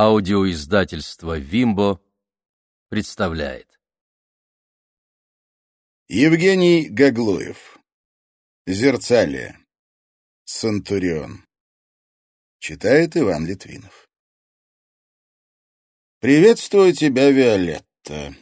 Аудиоиздательство «Вимбо» представляет. Евгений Гаглуев. Зерцалия. Центурион. Читает Иван Литвинов. «Приветствую тебя, Виолетта.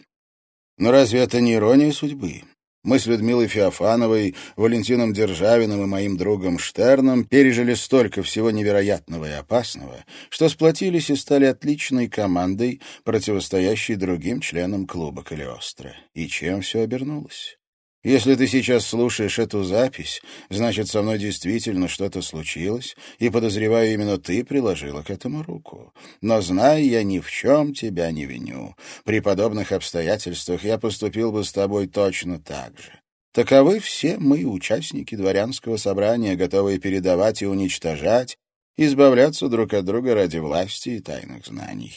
Но разве это не ирония судьбы? Мы с Людмилой Феофановой, Валентином Державиным и моим другом Штерном пережили столько всего невероятного и опасного, что сплотились и стали отличной командой, противостоящей другим членам клуба Калиостро. И чем все обернулось? Если ты сейчас слушаешь эту запись, значит, со мной действительно что-то случилось, и, подозреваю, именно ты приложила к этому руку. Но, знай, я ни в чем тебя не виню. При подобных обстоятельствах я поступил бы с тобой точно так же. Таковы все мы, участники дворянского собрания, готовые передавать и уничтожать, избавляться друг от друга ради власти и тайных знаний.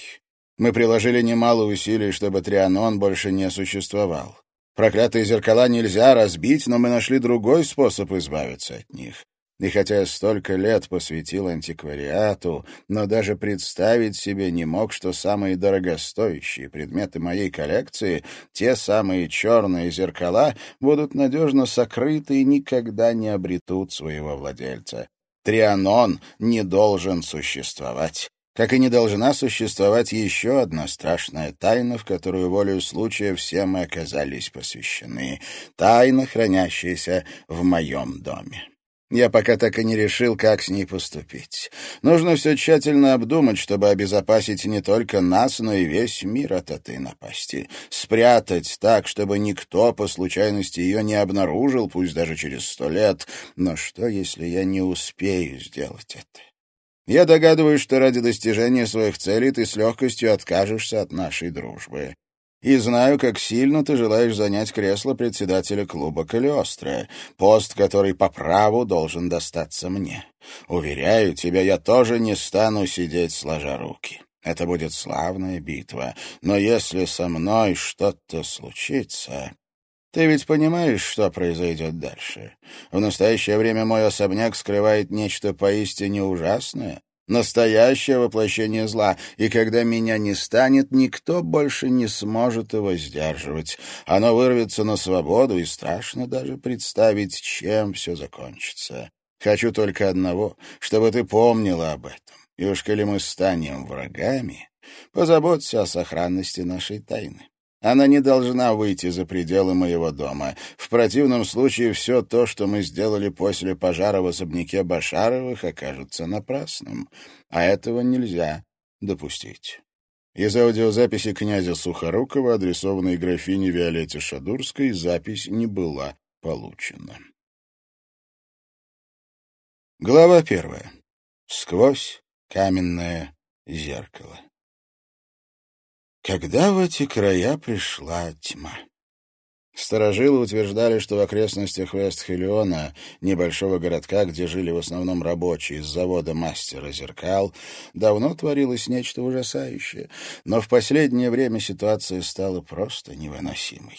Мы приложили немало усилий, чтобы Трианон больше не существовал. Проклятые зеркала нельзя разбить, но мы нашли другой способ избавиться от них. И хотя столько лет посвятил антиквариату, но даже представить себе не мог, что самые дорогостоящие предметы моей коллекции, те самые черные зеркала, будут надежно сокрыты и никогда не обретут своего владельца. Трианон не должен существовать как и не должна существовать еще одна страшная тайна, в которую волею случая все мы оказались посвящены. Тайна, хранящаяся в моем доме. Я пока так и не решил, как с ней поступить. Нужно все тщательно обдумать, чтобы обезопасить не только нас, но и весь мир от этой напасти. Спрятать так, чтобы никто по случайности ее не обнаружил, пусть даже через сто лет. Но что, если я не успею сделать это? Я догадываюсь, что ради достижения своих целей ты с легкостью откажешься от нашей дружбы. И знаю, как сильно ты желаешь занять кресло председателя клуба Калиостро, пост, который по праву должен достаться мне. Уверяю тебя, я тоже не стану сидеть сложа руки. Это будет славная битва, но если со мной что-то случится, ты ведь понимаешь, что произойдет дальше? В настоящее время мой особняк скрывает нечто поистине ужасное, настоящее воплощение зла, и когда меня не станет, никто больше не сможет его сдерживать. Оно вырвется на свободу, и страшно даже представить, чем все закончится. Хочу только одного, чтобы ты помнила об этом. И уж коли мы станем врагами, позаботься о сохранности нашей тайны. Она не должна выйти за пределы моего дома. В противном случае все то, что мы сделали после пожара в особняке Башаровых, окажется напрасным. А этого нельзя допустить. Из аудиозаписи князя Сухорукова, адресованной графине Виолетте Шадурской, запись не была получена. Глава первая. Сквозь каменное зеркало. Когда в эти края пришла тьма? Старожилы утверждали, что в окрестностях Вестхелиона, небольшого городка, где жили в основном рабочие из завода мастера зеркал, давно творилось нечто ужасающее, но в последнее время ситуация стала просто невыносимой.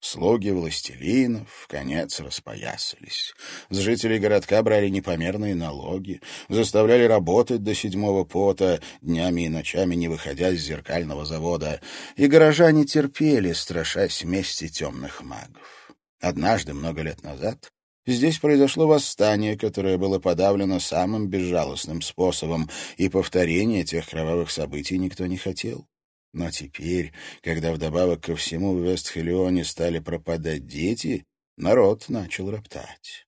Слуги властелинов в конец распоясались. С жителей городка брали непомерные налоги, заставляли работать до седьмого пота, днями и ночами не выходя с зеркального завода, и горожане терпели, страшась мести темных магов. Однажды, много лет назад, Здесь произошло восстание, которое было подавлено самым безжалостным способом, и повторения тех кровавых событий никто не хотел. Но теперь, когда вдобавок ко всему в Вестхелионе стали пропадать дети, народ начал роптать.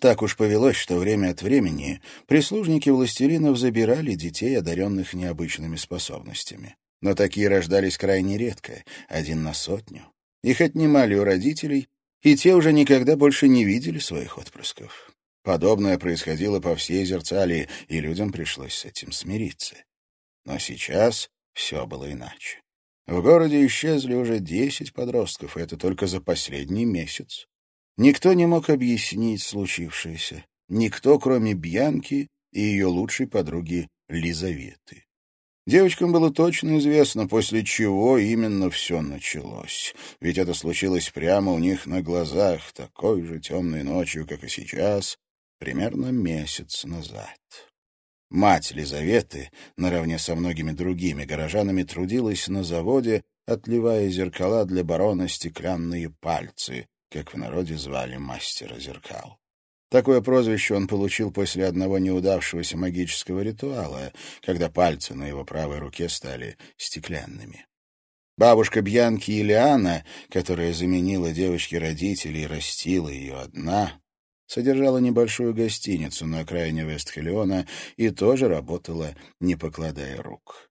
Так уж повелось, что время от времени прислужники властелинов забирали детей, одаренных необычными способностями. Но такие рождались крайне редко, один на сотню. Их отнимали у родителей, и те уже никогда больше не видели своих отпрысков. Подобное происходило по всей Зерцалии, и людям пришлось с этим смириться. Но сейчас все было иначе. В городе исчезли уже десять подростков, и это только за последний месяц. Никто не мог объяснить случившееся. Никто, кроме Бьянки и ее лучшей подруги Лизаветы. Девочкам было точно известно, после чего именно все началось. Ведь это случилось прямо у них на глазах, такой же темной ночью, как и сейчас, примерно месяц назад. Мать Лизаветы, наравне со многими другими горожанами, трудилась на заводе, отливая зеркала для барона «стеклянные пальцы», как в народе звали мастера зеркал. Такое прозвище он получил после одного неудавшегося магического ритуала, когда пальцы на его правой руке стали стеклянными. Бабушка Бьянки Илиана, которая заменила девочке родителей и растила ее одна, содержала небольшую гостиницу на окраине Вестхелиона и тоже работала, не покладая рук.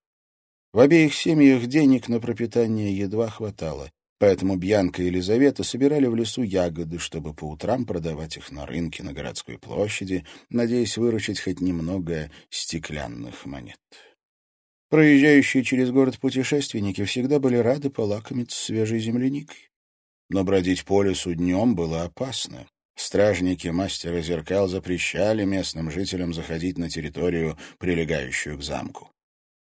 В обеих семьях денег на пропитание едва хватало, Поэтому Бьянка и Елизавета собирали в лесу ягоды, чтобы по утрам продавать их на рынке на городской площади, надеясь выручить хоть немного стеклянных монет. Проезжающие через город путешественники всегда были рады полакомиться свежей земляникой. Но бродить по лесу днем было опасно. Стражники мастера зеркал запрещали местным жителям заходить на территорию, прилегающую к замку.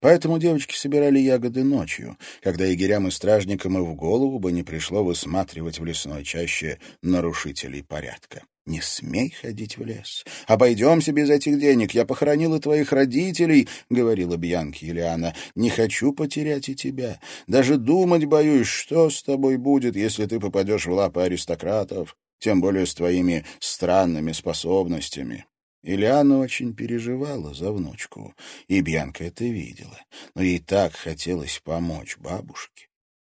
Поэтому девочки собирали ягоды ночью, когда егерям и стражникам и в голову бы не пришло высматривать в лесной чаще нарушителей порядка. «Не смей ходить в лес. Обойдемся без этих денег. Я похоронила твоих родителей», — говорила Бьянки Ильяна. «Не хочу потерять и тебя. Даже думать боюсь, что с тобой будет, если ты попадешь в лапы аристократов, тем более с твоими странными способностями». Ильяна очень переживала за внучку, и Бьянка это видела, но ей так хотелось помочь бабушке.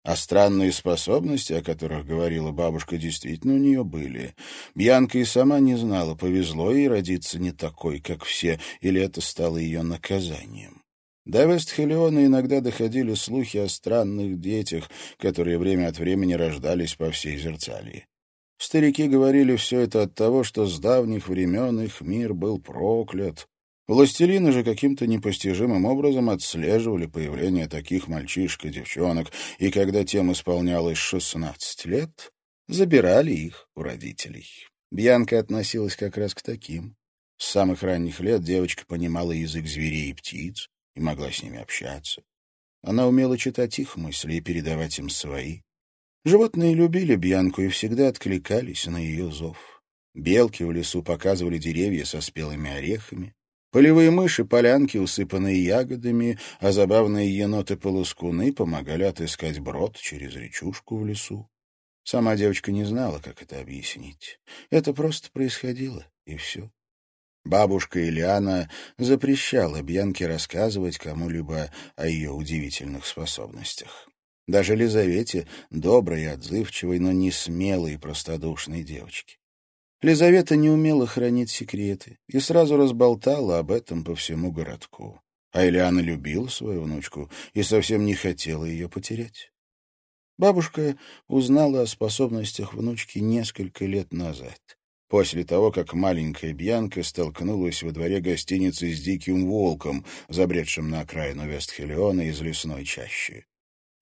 А странные способности, о которых говорила бабушка, действительно у нее были. Бьянка и сама не знала, повезло ей родиться не такой, как все, или это стало ее наказанием. До Вестхелиона иногда доходили слухи о странных детях, которые время от времени рождались по всей Зерцалии. Старики говорили все это от того, что с давних времен их мир был проклят. Властелины же каким-то непостижимым образом отслеживали появление таких мальчишек и девчонок, и когда тем исполнялось шестнадцать лет, забирали их у родителей. Бьянка относилась как раз к таким. С самых ранних лет девочка понимала язык зверей и птиц и могла с ними общаться. Она умела читать их мысли и передавать им свои. Животные любили Бьянку и всегда откликались на ее зов. Белки в лесу показывали деревья со спелыми орехами. Полевые мыши, полянки, усыпанные ягодами, а забавные еноты-полоскуны помогали отыскать брод через речушку в лесу. Сама девочка не знала, как это объяснить. Это просто происходило, и все. Бабушка Ильяна запрещала Бьянке рассказывать кому-либо о ее удивительных способностях. Даже Лизавете, доброй и отзывчивой, но не смелой и простодушной девочке. Лизавета не умела хранить секреты и сразу разболтала об этом по всему городку. А Ильяна любила свою внучку и совсем не хотела ее потерять. Бабушка узнала о способностях внучки несколько лет назад, после того, как маленькая Бьянка столкнулась во дворе гостиницы с диким волком, забредшим на окраину Вестхелиона из лесной чащи.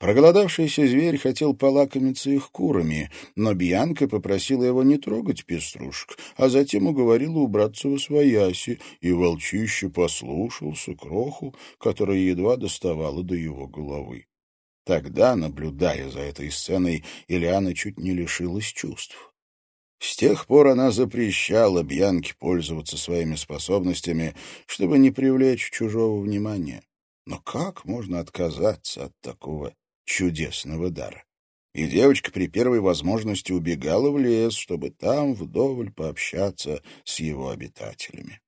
Проголодавшийся зверь хотел полакомиться их курами, но Бьянка попросила его не трогать пеструшек, а затем уговорила убраться во свояси, и волчище послушался кроху, которая едва доставала до его головы. Тогда, наблюдая за этой сценой, Ильяна чуть не лишилась чувств. С тех пор она запрещала Бьянке пользоваться своими способностями, чтобы не привлечь чужого внимания. Но как можно отказаться от такого чудесного дара. И девочка при первой возможности убегала в лес, чтобы там вдоволь пообщаться с его обитателями.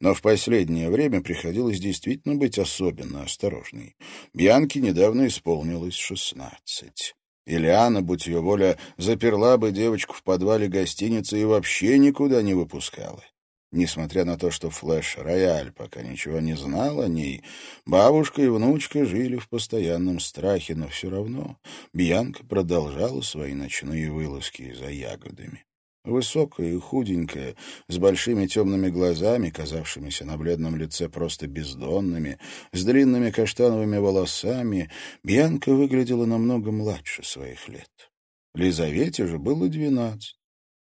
Но в последнее время приходилось действительно быть особенно осторожной. Бьянке недавно исполнилось шестнадцать. Ильяна, будь ее воля, заперла бы девочку в подвале гостиницы и вообще никуда не выпускала. Несмотря на то, что Флэш-Рояль пока ничего не знал о ней, бабушка и внучка жили в постоянном страхе, но все равно Бьянка продолжала свои ночные вылазки за ягодами. Высокая и худенькая, с большими темными глазами, казавшимися на бледном лице просто бездонными, с длинными каштановыми волосами, Бьянка выглядела намного младше своих лет. Лизавете же было двенадцать.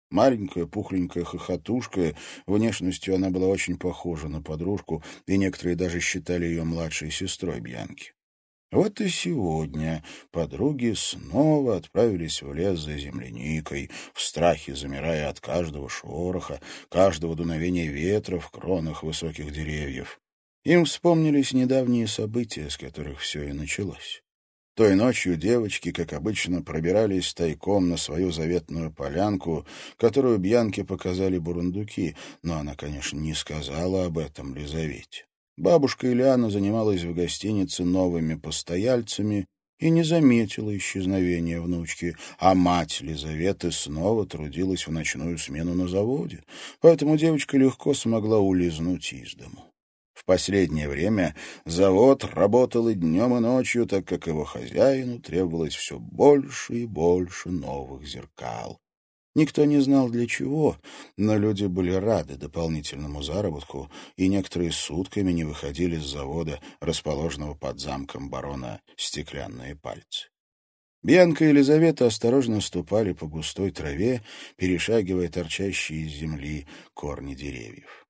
Маленькая, пухленькая хохотушка, внешностью она была очень похожа на подружку, и некоторые даже считали ее младшей сестрой Бьянки. Вот и сегодня подруги снова отправились в лес за земляникой, в страхе замирая от каждого шороха, каждого дуновения ветра в кронах высоких деревьев. Им вспомнились недавние события, с которых все и началось. Той ночью девочки, как обычно, пробирались тайком на свою заветную полянку, которую Бьянке показали бурундуки, но она, конечно, не сказала об этом Лизавете. Бабушка Ильяна занималась в гостинице новыми постояльцами и не заметила исчезновения внучки, а мать Лизаветы снова трудилась в ночную смену на заводе, поэтому девочка легко смогла улизнуть из дому. Последнее время завод работал и днем, и ночью, так как его хозяину требовалось все больше и больше новых зеркал. Никто не знал для чего, но люди были рады дополнительному заработку, и некоторые сутками не выходили с завода, расположенного под замком барона «Стеклянные пальцы». Бьянка и Елизавета осторожно ступали по густой траве, перешагивая торчащие из земли корни деревьев.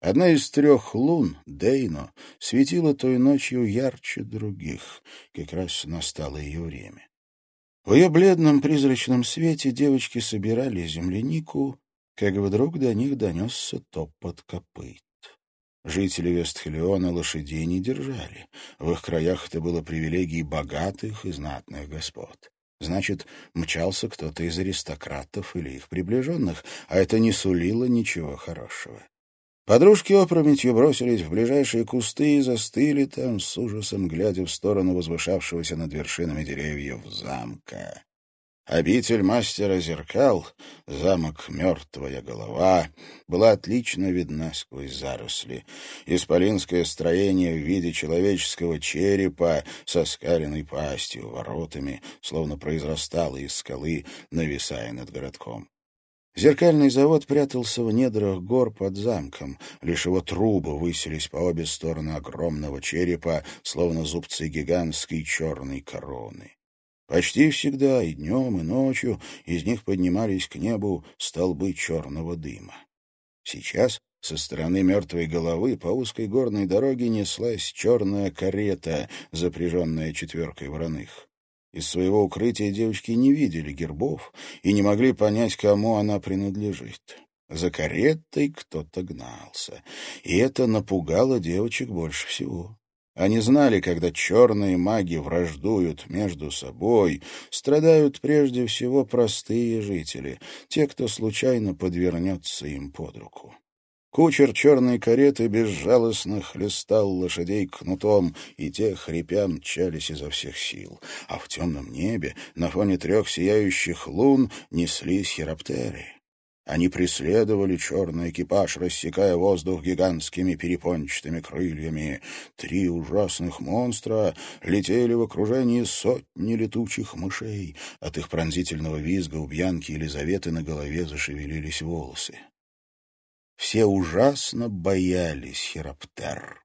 Одна из трех лун, Дейно, светила той ночью ярче других. Как раз настало ее время. В ее бледном призрачном свете девочки собирали землянику, как вдруг до них донесся топот копыт. Жители Вестхелиона лошадей не держали. В их краях это было привилегией богатых и знатных господ. Значит, мчался кто-то из аристократов или их приближенных, а это не сулило ничего хорошего. Подружки опрометью бросились в ближайшие кусты и застыли там, с ужасом глядя в сторону возвышавшегося над вершинами деревьев замка. Обитель мастера зеркал, замок «Мертвая голова», была отлично видна сквозь заросли. Исполинское строение в виде человеческого черепа со скаленной пастью, воротами, словно произрастало из скалы, нависая над городком. Зеркальный завод прятался в недрах гор под замком. Лишь его трубы высились по обе стороны огромного черепа, словно зубцы гигантской черной короны. Почти всегда, и днем, и ночью, из них поднимались к небу столбы черного дыма. Сейчас со стороны мертвой головы по узкой горной дороге неслась черная карета, запряженная четверкой вороных. Из своего укрытия девочки не видели гербов и не могли понять, кому она принадлежит. За каретой кто-то гнался, и это напугало девочек больше всего. Они знали, когда черные маги враждуют между собой, страдают прежде всего простые жители, те, кто случайно подвернется им под руку. Кучер черной кареты безжалостно хлестал лошадей кнутом, и те, хрипя, мчались изо всех сил. А в темном небе, на фоне трех сияющих лун, неслись хироптеры. Они преследовали черный экипаж, рассекая воздух гигантскими перепончатыми крыльями. Три ужасных монстра летели в окружении сотни летучих мышей. От их пронзительного визга у Бьянки Елизаветы на голове зашевелились волосы. Все ужасно боялись хироптер.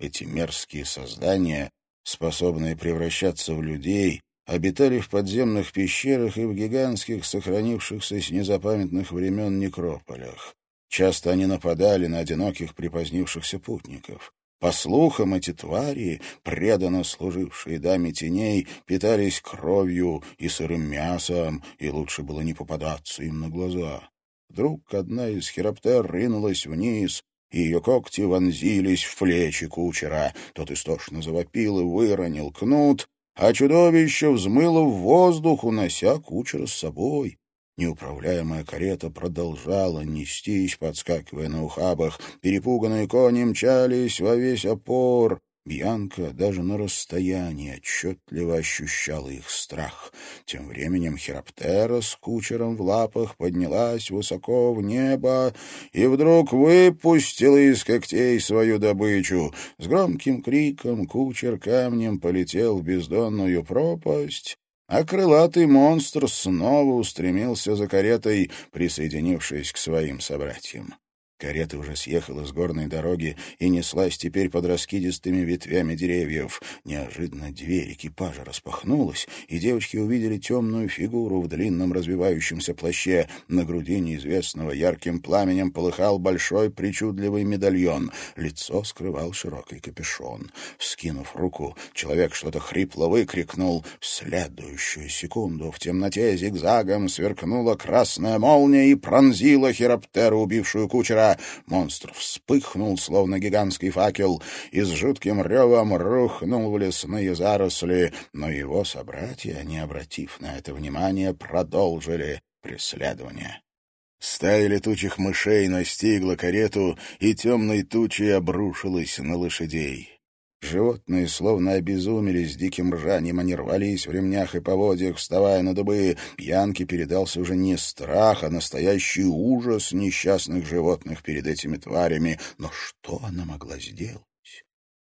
Эти мерзкие создания, способные превращаться в людей, обитали в подземных пещерах и в гигантских, сохранившихся с незапамятных времен некрополях. Часто они нападали на одиноких припозднившихся путников. По слухам, эти твари, преданно служившие даме теней, питались кровью и сырым мясом, и лучше было не попадаться им на глаза. Вдруг одна из хироптер ринулась вниз, и ее когти вонзились в плечи кучера. Тот истошно завопил и выронил кнут, а чудовище взмыло в воздух, унося кучера с собой. Неуправляемая карета продолжала нестись, подскакивая на ухабах. Перепуганные кони мчались во весь опор. Бьянка даже на расстоянии отчетливо ощущала их страх. Тем временем Хироптера с кучером в лапах поднялась высоко в небо и вдруг выпустила из когтей свою добычу. С громким криком кучер камнем полетел в бездонную пропасть, а крылатый монстр снова устремился за каретой, присоединившись к своим собратьям. Карета уже съехала с горной дороги и неслась теперь под раскидистыми ветвями деревьев. Неожиданно дверь экипажа распахнулась, и девочки увидели темную фигуру в длинном развивающемся плаще. На груди неизвестного ярким пламенем полыхал большой причудливый медальон. Лицо скрывал широкий капюшон. Вскинув руку, человек что-то хрипло выкрикнул. В следующую секунду в темноте зигзагом сверкнула красная молния и пронзила хироптера, убившую кучера. Монстр вспыхнул, словно гигантский факел, и с жутким ревом рухнул в лесные заросли, но его собратья, не обратив на это внимания, продолжили преследование. Стая летучих мышей настигла карету и темной тучей обрушилась на лошадей. Животные словно обезумели с диким ржанием, они рвались в ремнях и поводьях, вставая на дубы. Пьянке передался уже не страх, а настоящий ужас несчастных животных перед этими тварями. Но что она могла сделать?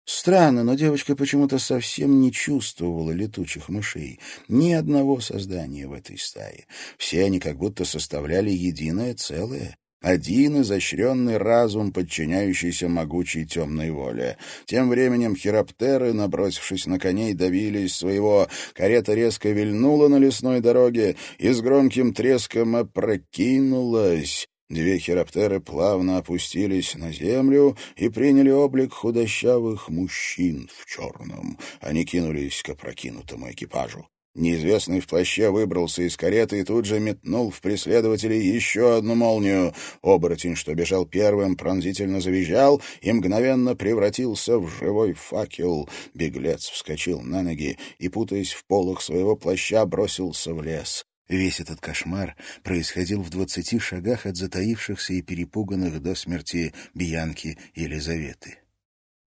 Странно, но девочка почему-то совсем не чувствовала летучих мышей. Ни одного создания в этой стае. Все они как будто составляли единое целое. Один изощренный разум, подчиняющийся могучей темной воле. Тем временем хироптеры, набросившись на коней, давились своего. Карета резко вильнула на лесной дороге и с громким треском опрокинулась. Две хироптеры плавно опустились на землю и приняли облик худощавых мужчин в черном. Они кинулись к опрокинутому экипажу. Неизвестный в плаще выбрался из кареты и тут же метнул в преследователей еще одну молнию. Оборотень, что бежал первым, пронзительно завизжал и мгновенно превратился в живой факел. Беглец вскочил на ноги и, путаясь в полах своего плаща, бросился в лес. Весь этот кошмар происходил в двадцати шагах от затаившихся и перепуганных до смерти Бьянки и Елизаветы.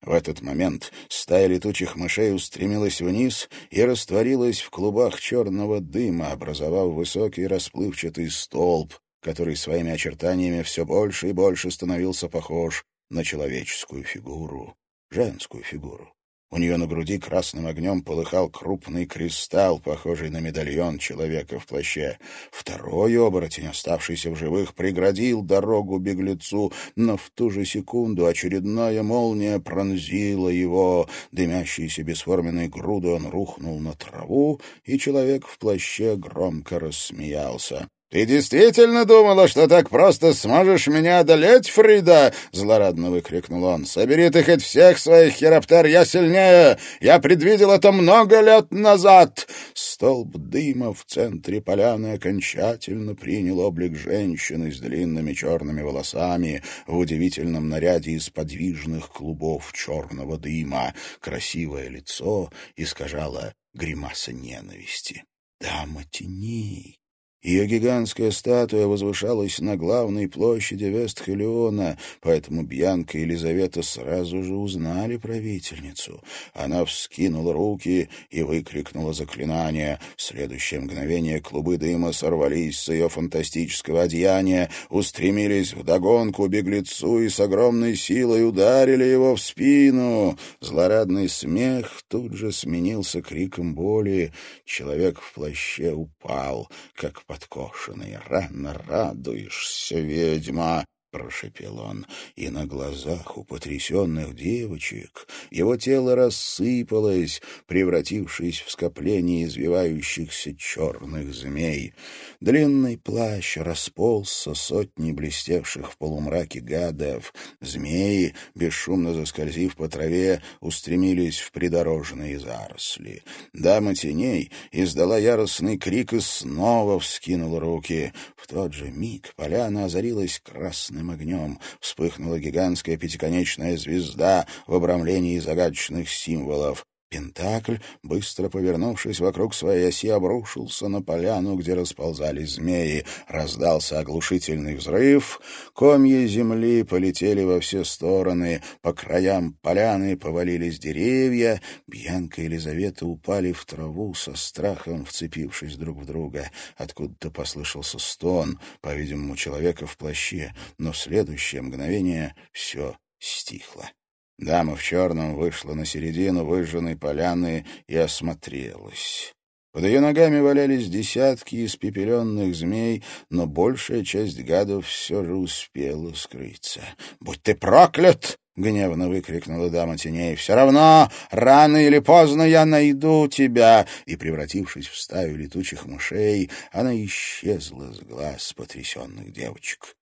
В этот момент стая летучих мышей устремилась вниз и растворилась в клубах черного дыма, образовав высокий расплывчатый столб, который своими очертаниями все больше и больше становился похож на человеческую фигуру, женскую фигуру. У нее на груди красным огнем полыхал крупный кристалл, похожий на медальон человека в плаще. Второй оборотень, оставшийся в живых, преградил дорогу беглецу, но в ту же секунду очередная молния пронзила его. Дымящийся бесформенной грудой он рухнул на траву, и человек в плаще громко рассмеялся. «Ты действительно думала, что так просто сможешь меня одолеть, Фрида?» — злорадно выкрикнул он. «Собери ты хоть всех своих хироптер, я сильнее! Я предвидел это много лет назад!» Столб дыма в центре поляны окончательно принял облик женщины с длинными черными волосами в удивительном наряде из подвижных клубов черного дыма. Красивое лицо искажало гримаса ненависти. «Дама теней!» Ее гигантская статуя возвышалась на главной площади Вестхелиона, поэтому Бьянка и Елизавета сразу же узнали правительницу. Она вскинула руки и выкрикнула заклинание. В следующее мгновение клубы дыма сорвались с ее фантастического одеяния, устремились вдогонку беглецу и с огромной силой ударили его в спину. Злорадный смех тут же сменился криком боли. Человек в плаще упал, как подкошенный. Рано радуешься, ведьма, — прошепел он, и на глазах у потрясенных девочек его тело рассыпалось, превратившись в скопление извивающихся черных змей. Длинный плащ расползся сотни блестевших в полумраке гадов. Змеи, бесшумно заскользив по траве, устремились в придорожные заросли. Дама теней издала яростный крик и снова вскинула руки. В тот же миг поляна озарилась красным красным огнем. Вспыхнула гигантская пятиконечная звезда в обрамлении загадочных символов. Пентакль, быстро повернувшись вокруг своей оси, обрушился на поляну, где расползались змеи. Раздался оглушительный взрыв. Комья земли полетели во все стороны. По краям поляны повалились деревья. Бьянка и Елизавета упали в траву со страхом, вцепившись друг в друга. Откуда-то послышался стон, по-видимому, человека в плаще, но в следующее мгновение все стихло. Дама в черном вышла на середину выжженной поляны и осмотрелась. Под ее ногами валялись десятки испепеленных змей, но большая часть гадов все же успела скрыться. «Будь ты проклят!» — гневно выкрикнула дама теней. «Все равно, рано или поздно я найду тебя!» И, превратившись в стаю летучих мышей, она исчезла с глаз потрясенных девочек.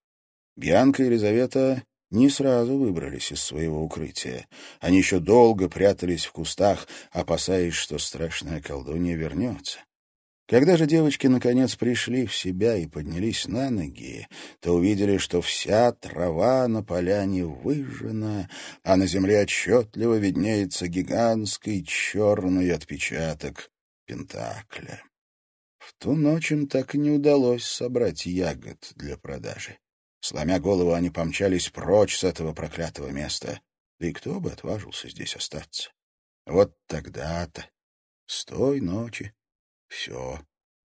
Бьянка Елизавета не сразу выбрались из своего укрытия. Они еще долго прятались в кустах, опасаясь, что страшная колдунья вернется. Когда же девочки наконец пришли в себя и поднялись на ноги, то увидели, что вся трава на поляне выжжена, а на земле отчетливо виднеется гигантский черный отпечаток Пентакля. В ту ночь им так и не удалось собрать ягод для продажи. Сломя голову, они помчались прочь с этого проклятого места. Да и кто бы отважился здесь остаться? Вот тогда-то, с той ночи, все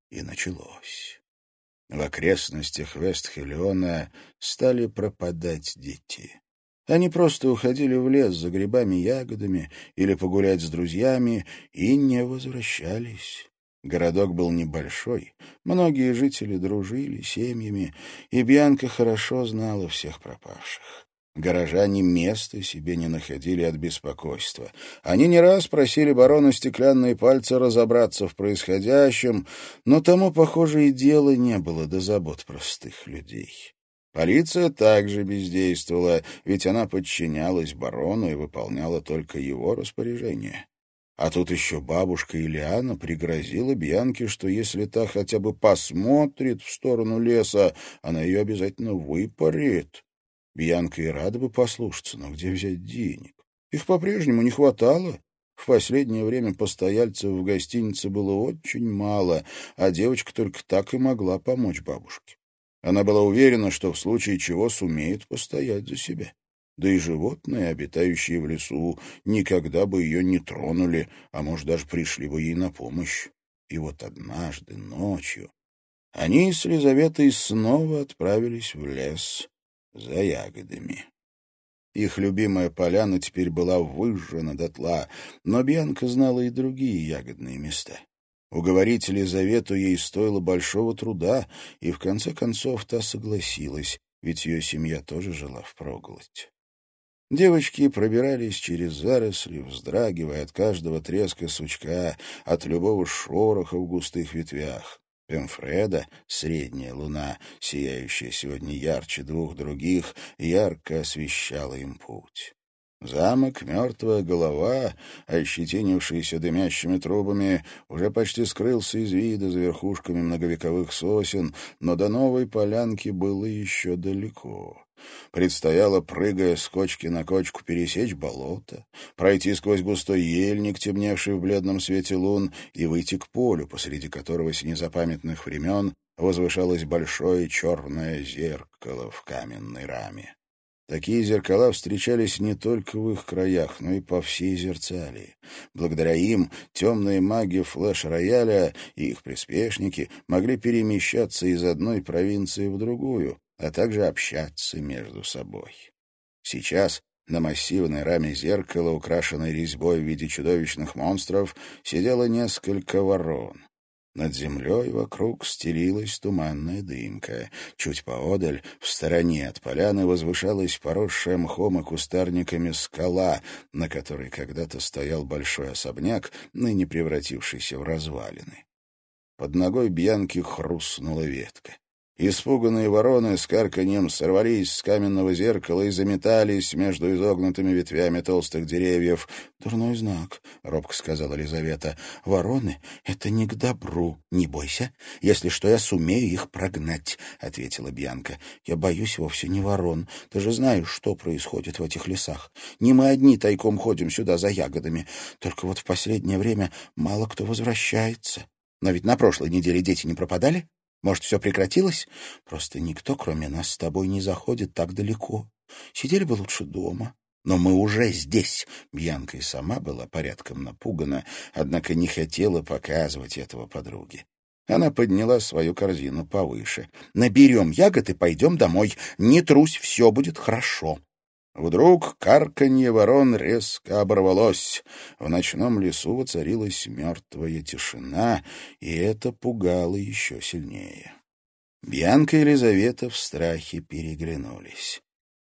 и началось. В окрестностях Вестхелиона стали пропадать дети. Они просто уходили в лес за грибами ягодами или погулять с друзьями и не возвращались. Городок был небольшой, многие жители дружили семьями, и Бьянка хорошо знала всех пропавших. Горожане места себе не находили от беспокойства. Они не раз просили барона Стеклянные Пальцы разобраться в происходящем, но тому, похоже, и дела не было до забот простых людей. Полиция также бездействовала, ведь она подчинялась барону и выполняла только его распоряжения. А тут еще бабушка Ильяна пригрозила Бьянке, что если та хотя бы посмотрит в сторону леса, она ее обязательно выпарит. Бьянка и рада бы послушаться, но где взять денег? Их по-прежнему не хватало. В последнее время постояльцев в гостинице было очень мало, а девочка только так и могла помочь бабушке. Она была уверена, что в случае чего сумеет постоять за себя. Да и животные, обитающие в лесу, никогда бы ее не тронули, а, может, даже пришли бы ей на помощь. И вот однажды ночью они с Лизаветой снова отправились в лес за ягодами. Их любимая поляна теперь была выжжена дотла, но Бьянка знала и другие ягодные места. Уговорить Елизавету ей стоило большого труда, и в конце концов та согласилась, ведь ее семья тоже жила впроголодь. Девочки пробирались через заросли, вздрагивая от каждого треска сучка, от любого шороха в густых ветвях. Пемфреда, средняя луна, сияющая сегодня ярче двух других, ярко освещала им путь. Замок «Мертвая голова», ощетинившийся дымящими трубами, уже почти скрылся из вида за верхушками многовековых сосен, но до новой полянки было еще далеко. Предстояло, прыгая с кочки на кочку, пересечь болото, пройти сквозь густой ельник, темневший в бледном свете лун, и выйти к полю, посреди которого с незапамятных времен возвышалось большое черное зеркало в каменной раме. Такие зеркала встречались не только в их краях, но и по всей Зерцалии. Благодаря им темные маги флеш-рояля и их приспешники могли перемещаться из одной провинции в другую, а также общаться между собой. Сейчас на массивной раме зеркала, украшенной резьбой в виде чудовищных монстров, сидело несколько ворон. Над землей вокруг стелилась туманная дымка. Чуть поодаль, в стороне от поляны, возвышалась поросшая мхом и кустарниками скала, на которой когда-то стоял большой особняк, ныне превратившийся в развалины. Под ногой Бьянки хрустнула ветка. Испуганные вороны с карканьем сорвались с каменного зеркала и заметались между изогнутыми ветвями толстых деревьев. «Дурной знак», — робко сказала Лизавета. «Вороны — это не к добру. Не бойся. Если что, я сумею их прогнать», — ответила Бьянка. «Я боюсь вовсе не ворон. Ты же знаешь, что происходит в этих лесах. Не мы одни тайком ходим сюда за ягодами. Только вот в последнее время мало кто возвращается. Но ведь на прошлой неделе дети не пропадали?» Может, все прекратилось? Просто никто, кроме нас с тобой, не заходит так далеко. Сидели бы лучше дома. Но мы уже здесь. Бьянка и сама была порядком напугана, однако не хотела показывать этого подруге. Она подняла свою корзину повыше. «Наберем ягод и пойдем домой. Не трусь, все будет хорошо». Вдруг карканье ворон резко оборвалось. В ночном лесу воцарилась мертвая тишина, и это пугало еще сильнее. Бьянка и Елизавета в страхе переглянулись.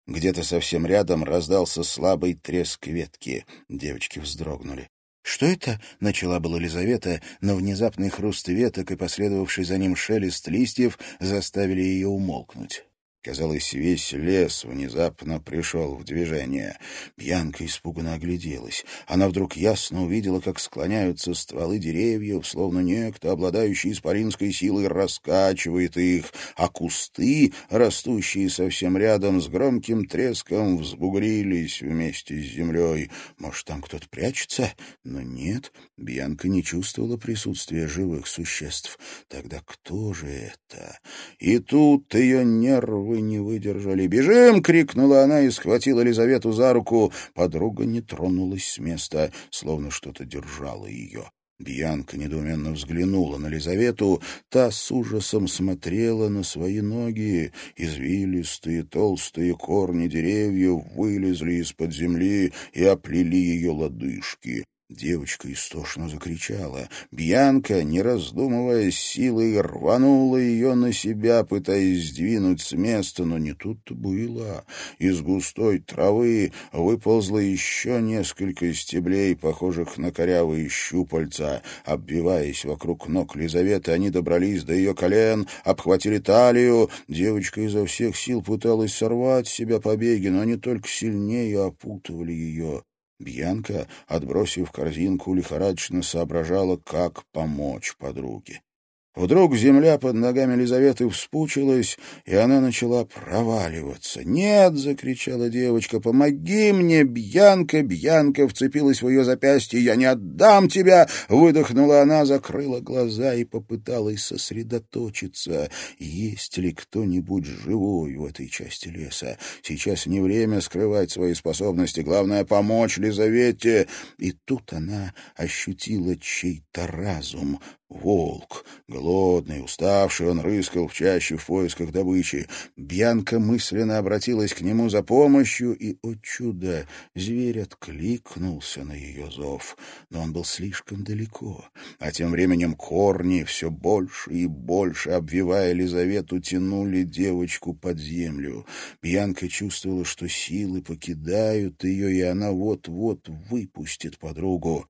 Где-то совсем рядом раздался слабый треск ветки. Девочки вздрогнули. «Что это?» — начала была Елизавета, но внезапный хруст веток и последовавший за ним шелест листьев заставили ее умолкнуть. Казалось, весь лес внезапно пришел в движение. Бьянка испуганно огляделась. Она вдруг ясно увидела, как склоняются стволы деревьев, словно некто, обладающий исполинской силой, раскачивает их, а кусты, растущие совсем рядом, с громким треском взбугрились вместе с землей. Может, там кто-то прячется? Но нет, Бьянка не чувствовала присутствия живых существ. Тогда кто же это? И тут ее нервы нервы не выдержали. «Бежим!» — крикнула она и схватила Лизавету за руку. Подруга не тронулась с места, словно что-то держало ее. Бьянка недоуменно взглянула на Лизавету. Та с ужасом смотрела на свои ноги. Извилистые толстые корни деревьев вылезли из-под земли и оплели ее лодыжки. Девочка истошно закричала. Бьянка, не раздумывая, силой рванула ее на себя, пытаясь сдвинуть с места, но не тут-то было. Из густой травы выползло еще несколько стеблей, похожих на корявые щупальца. Обвиваясь вокруг ног Лизаветы, они добрались до ее колен, обхватили талию. Девочка изо всех сил пыталась сорвать с себя побеги, но они только сильнее опутывали ее. Бьянка, отбросив корзинку, лихорадочно соображала, как помочь подруге. Вдруг земля под ногами Лизаветы вспучилась, и она начала проваливаться. «Нет!» — закричала девочка. «Помоги мне, Бьянка!» Бьянка вцепилась в ее запястье. «Я не отдам тебя!» — выдохнула она, закрыла глаза и попыталась сосредоточиться. Есть ли кто-нибудь живой в этой части леса? Сейчас не время скрывать свои способности. Главное — помочь Лизавете. И тут она ощутила чей-то разум. Волк, голодный, уставший, он рыскал в чаще в поисках добычи. Бьянка мысленно обратилась к нему за помощью, и, о чудо, зверь откликнулся на ее зов. Но он был слишком далеко. А тем временем корни, все больше и больше, обвивая Елизавету, тянули девочку под землю. Бьянка чувствовала, что силы покидают ее, и она вот-вот выпустит подругу.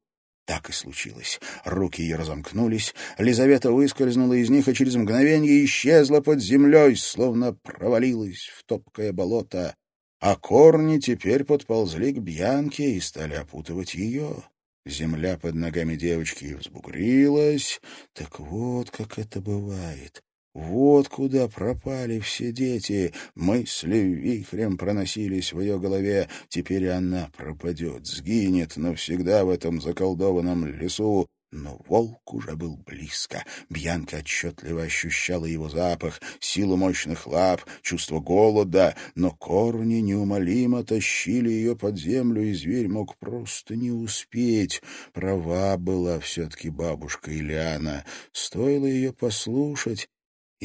Так и случилось. Руки ее разомкнулись, Лизавета выскользнула из них и через мгновение исчезла под землей, словно провалилась в топкое болото. А корни теперь подползли к Бьянке и стали опутывать ее. Земля под ногами девочки взбугрилась. Так вот, как это бывает. Вот куда пропали все дети. Мысли вихрем проносились в ее голове. Теперь она пропадет, сгинет навсегда в этом заколдованном лесу. Но волк уже был близко. Бьянка отчетливо ощущала его запах, силу мощных лап, чувство голода, но корни неумолимо тащили ее под землю, и зверь мог просто не успеть. Права была все-таки бабушка Ильяна. Стоило ее послушать,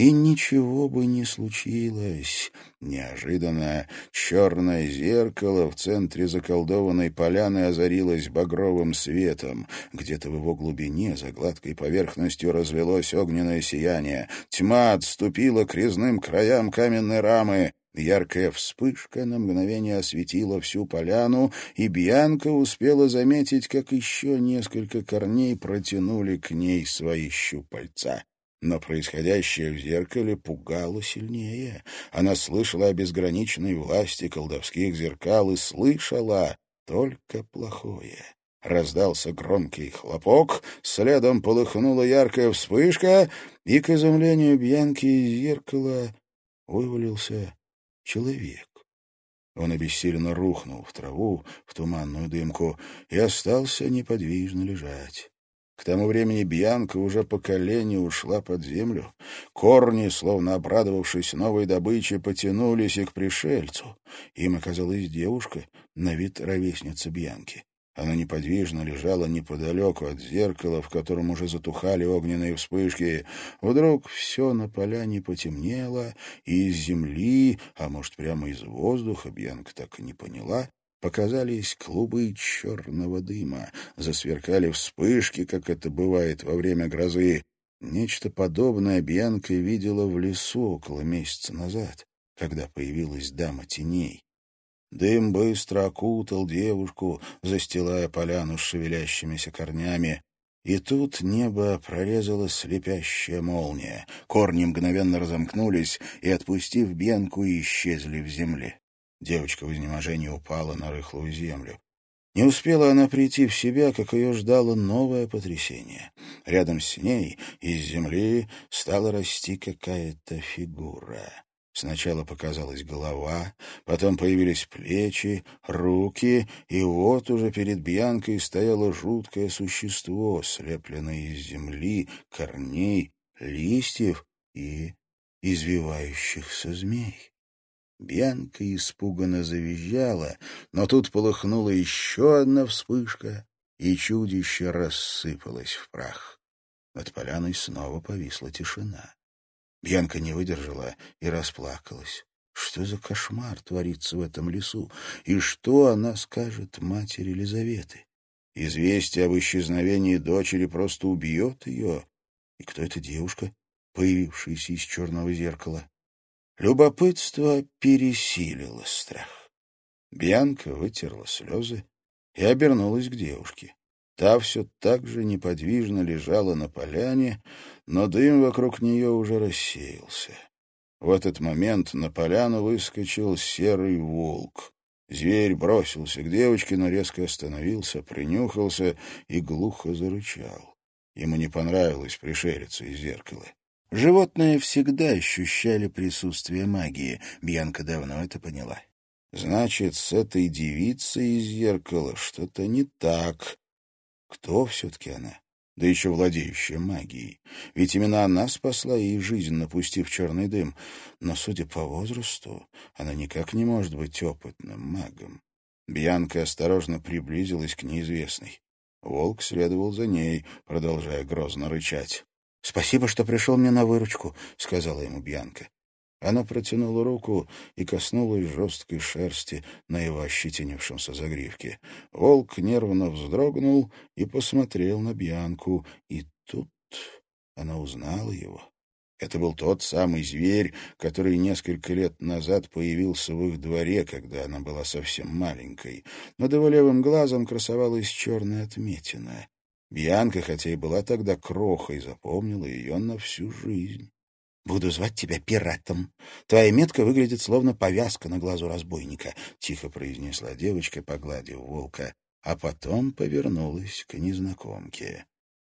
и ничего бы не случилось. Неожиданно черное зеркало в центре заколдованной поляны озарилось багровым светом. Где-то в его глубине за гладкой поверхностью разлилось огненное сияние. Тьма отступила к резным краям каменной рамы. Яркая вспышка на мгновение осветила всю поляну, и Бьянка успела заметить, как еще несколько корней протянули к ней свои щупальца. Но происходящее в зеркале пугало сильнее. Она слышала о безграничной власти колдовских зеркал и слышала только плохое. Раздался громкий хлопок, следом полыхнула яркая вспышка, и, к изумлению Бьянки, из зеркала вывалился человек. Он обессиленно рухнул в траву, в туманную дымку, и остался неподвижно лежать. К тому времени Бьянка уже по колени ушла под землю. Корни, словно обрадовавшись новой добыче, потянулись и к пришельцу. Им оказалась девушка, на вид ровесница Бьянки. Она неподвижно лежала неподалеку от зеркала, в котором уже затухали огненные вспышки. Вдруг все на поляне потемнело, и из земли, а может, прямо из воздуха, Бьянка так и не поняла, Показались клубы черного дыма, засверкали вспышки, как это бывает во время грозы. Нечто подобное Бьянка видела в лесу около месяца назад, когда появилась дама теней. Дым быстро окутал девушку, застилая поляну с шевелящимися корнями. И тут небо прорезала слепящая молния. Корни мгновенно разомкнулись и, отпустив Бьянку, исчезли в земле. Девочка в изнеможении упала на рыхлую землю. Не успела она прийти в себя, как ее ждало новое потрясение. Рядом с ней из земли стала расти какая-то фигура. Сначала показалась голова, потом появились плечи, руки, и вот уже перед Бьянкой стояло жуткое существо, слепленное из земли, корней, листьев и извивающихся змей. Бьянка испуганно завизжала, но тут полыхнула еще одна вспышка, и чудище рассыпалось в прах. Над поляной снова повисла тишина. Бьянка не выдержала и расплакалась. Что за кошмар творится в этом лесу? И что она скажет матери Елизаветы? Известие об исчезновении дочери просто убьет ее. И кто эта девушка, появившаяся из черного зеркала? Любопытство пересилило страх. Бьянка вытерла слезы и обернулась к девушке. Та все так же неподвижно лежала на поляне, но дым вокруг нее уже рассеялся. В этот момент на поляну выскочил серый волк. Зверь бросился к девочке, но резко остановился, принюхался и глухо зарычал. Ему не понравилось пришелица из зеркала. Животные всегда ощущали присутствие магии. Бьянка давно это поняла. Значит, с этой девицей из зеркала что-то не так. Кто все-таки она? Да еще владеющая магией. Ведь именно она спасла ей жизнь, напустив черный дым. Но, судя по возрасту, она никак не может быть опытным магом. Бьянка осторожно приблизилась к неизвестной. Волк следовал за ней, продолжая грозно рычать. — Спасибо, что пришел мне на выручку, — сказала ему Бьянка. Она протянула руку и коснулась жесткой шерсти на его ощетинившемся загривке. Волк нервно вздрогнул и посмотрел на Бьянку, и тут она узнала его. Это был тот самый зверь, который несколько лет назад появился в их дворе, когда она была совсем маленькой. Над его левым глазом красовалась черная отметина. Бьянка, хотя и была тогда крохой, запомнила ее на всю жизнь. «Буду звать тебя пиратом. Твоя метка выглядит словно повязка на глазу разбойника», — тихо произнесла девочка, погладив волка, а потом повернулась к незнакомке.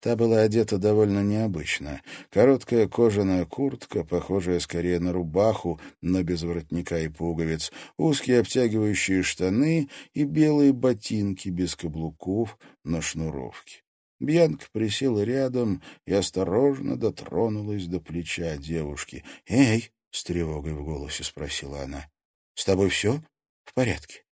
Та была одета довольно необычно. Короткая кожаная куртка, похожая скорее на рубаху, но без воротника и пуговиц, узкие обтягивающие штаны и белые ботинки без каблуков на шнуровке. Бьянка присела рядом и осторожно дотронулась до плеча девушки. «Эй!» — с тревогой в голосе спросила она. «С тобой все в порядке?»